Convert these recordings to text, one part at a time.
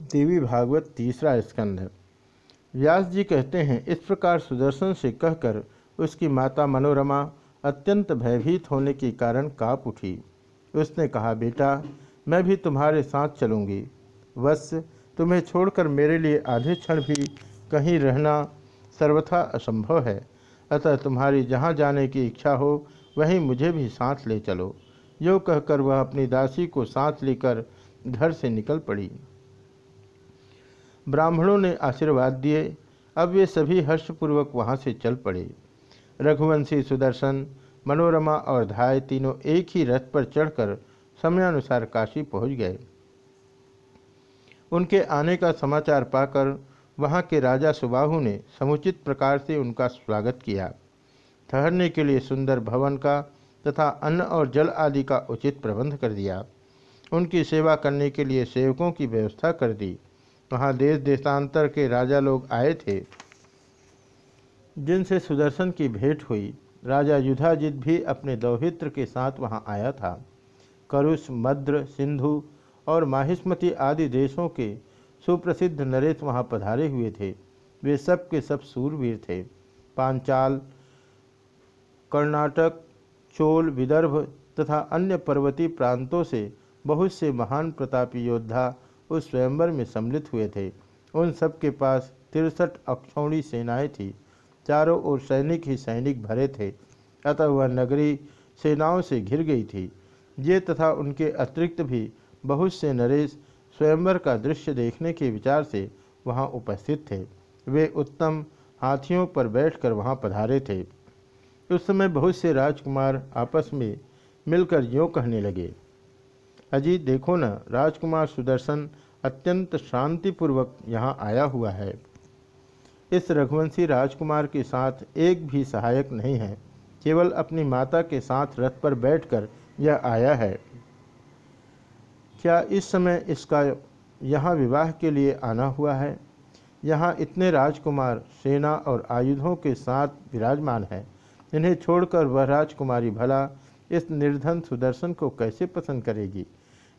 देवी भागवत तीसरा स्कंध व्यास जी कहते हैं, इस प्रकार सुदर्शन से कहकर उसकी माता मनोरमा अत्यंत भयभीत होने के कारण काप उठी। उसने कहा, बेटा, मैं भी तुम्हारे साथ चलूँगी। बस तुम्हें छोड़कर मेरे लिए आधे क्षण भी कहीं रहना सर्वथा असंभव है। अतः तुम्हारी जहाँ जाने की इच्छा हो, वहीं मुझे भी साथ ले चलो। यो कहकर वह अपनी दासी को साथ लेकर घर से निकल पड़ी। ब्राह्मणों ने आशीर्वाद दिए। अब वे सभी हर्षपूर्वक वहाँ से चल पड़े। रघुवंशी सुदर्शन, मनोरमा और धाय तीनों एक ही रथ पर चढ़कर समयानुसार काशी पहुँच गए। उनके आने का समाचार पाकर वहाँ के राजा सुबाहु ने समुचित प्रकार से उनका स्वागत किया। ठहरने के लिए सुंदर भवन का तथा अन्न और जल आदि का उचित प्रबंध कर दिया। उनकी सेवा करने के लिए सेवकों की व्यवस्था कर दी। वहाँ देश देशांतर के राजा लोग आए थे। जिनसे सुदर्शन की भेंट हुई, राजा युधाजित भी अपने दौहित्र के साथ वहाँ आया था। करुष, मद्र, सिंधु और माहिस्मती आदि देशों के सुप्रसिद्ध नरेश वहाँ पधारे हुए थे। वे सब के सब सूरवीर थे। पांचाल, कर्नाटक, चोल, विदर्भ तथा अन्य पर्वतीय प्रांतों से बहुत से महान प्रतापी योद्धा उस स्वयंवर में सम्मिलित हुए थे। उन सब के पास तिरसठ अक्षौणी सेनाएँ थी। चारों ओर सैनिक ही सैनिक भरे थे। अतः वह नगरी सेनाओं से घिर गई थी। ये तथा उनके अतिरिक्त भी बहुत से नरेश स्वयंवर का दृश्य देखने के विचार से वहाँ उपस्थित थे। वे उत्तम हाथियों पर बैठकर वहाँ पधारे थे। उस समय बहुत से राजकुमार आपस में मिलकर यों कहने लगे अजीत देखो न, राजकुमार सुदर्शन अत्यंत शांतिपूर्वक यहाँ आया हुआ है। इस रघुवंशी राजकुमार के साथ एक भी सहायक नहीं है, केवल अपनी माता के साथ रथ पर बैठकर यह आया है। क्या इस समय इसका यहाँ विवाह के लिए आना हुआ है? यहाँ इतने राजकुमार सेना और आयुधों के साथ विराजमान है। इन्हें छोड़कर वह राजकुमारी भला इस निर्धन सुदर्शन को कैसे पसंद करेगी?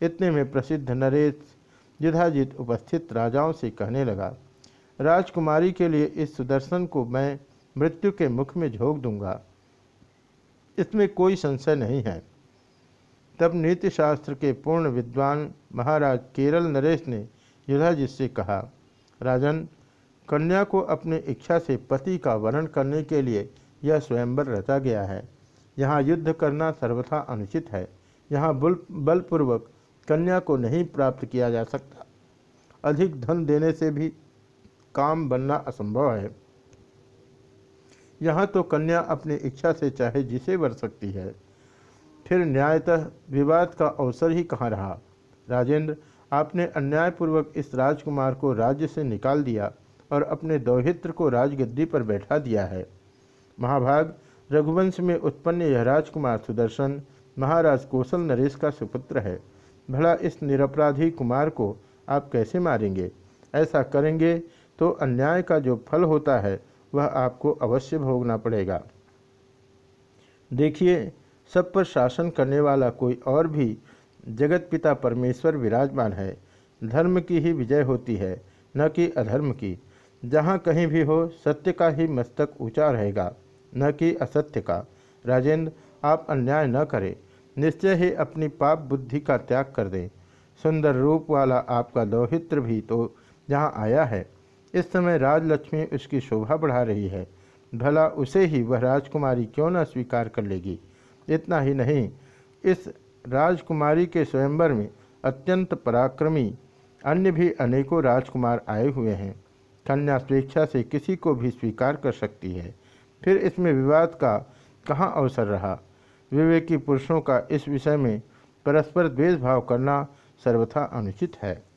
इतने में प्रसिद्ध नरेश युधाजित उपस्थित राजाओं से कहने लगा, राजकुमारी के लिए इस सुदर्शन को मैं मृत्यु के मुख में झोंक दूँगा। इसमें कोई संशय नहीं है। तब नीति शास्त्र के पूर्ण विद्वान महाराज केरल नरेश ने युधाजित से कहा, राजन, कन्या को अपनी इच्छा से पति का वर्ण करने के लिए यह स्वयंवर रचा गया है। यहाँ युद्ध करना सर्वथा अनुचित है। यहाँ बल, बलपूर्वक कन्या को नहीं प्राप्त किया जा सकता। अधिक धन देने से भी काम बनना असंभव है। यहाँ तो कन्या अपनी इच्छा से चाहे जिसे वर सकती है। फिर न्यायतः विवाद का अवसर ही कहाँ रहा? राजेंद्र, आपने अन्यायपूर्वक इस राजकुमार को राज्य से निकाल दिया और अपने दौहित्र को राजगद्दी पर बैठा दिया है। महाभाग, रघुवंश में उत्पन्न यह राजकुमार सुदर्शन, महाराज कौशल नरेश का सुपुत्र है। भला इस निरपराधी कुमार को आप कैसे मारेंगे? ऐसा करेंगे तो अन्याय का जो फल होता है, वह आपको अवश्य भोगना पड़ेगा। देखिए, सब पर शासन करने वाला कोई और भी जगत पिता परमेश्वर विराजमान है। धर्म की ही विजय होती है, न कि अधर्म की। जहाँ कहीं भी हो, सत्य का ही मस्तक ऊँचा रहेगा, न कि असत्य का। राजेंद्र, आप अन्याय न करें। निश्चय ही अपनी पाप बुद्धि का त्याग कर दें। सुंदर रूप वाला आपका दौहित्र भी तो यहाँ आया है। इस समय राजलक्ष्मी उसकी शोभा बढ़ा रही है। भला उसे ही वह राजकुमारी क्यों न स्वीकार कर लेगी? इतना ही नहीं, इस राजकुमारी के स्वयंवर में अत्यंत पराक्रमी अन्य भी अनेकों राजकुमार आए हुए हैं। कन्या स्वेच्छा से किसी को भी स्वीकार कर सकती है। फिर इसमें विवाद का कहाँ अवसर रहा? विवेकी पुरुषों का इस विषय में परस्पर द्वेष भाव करना सर्वथा अनुचित है।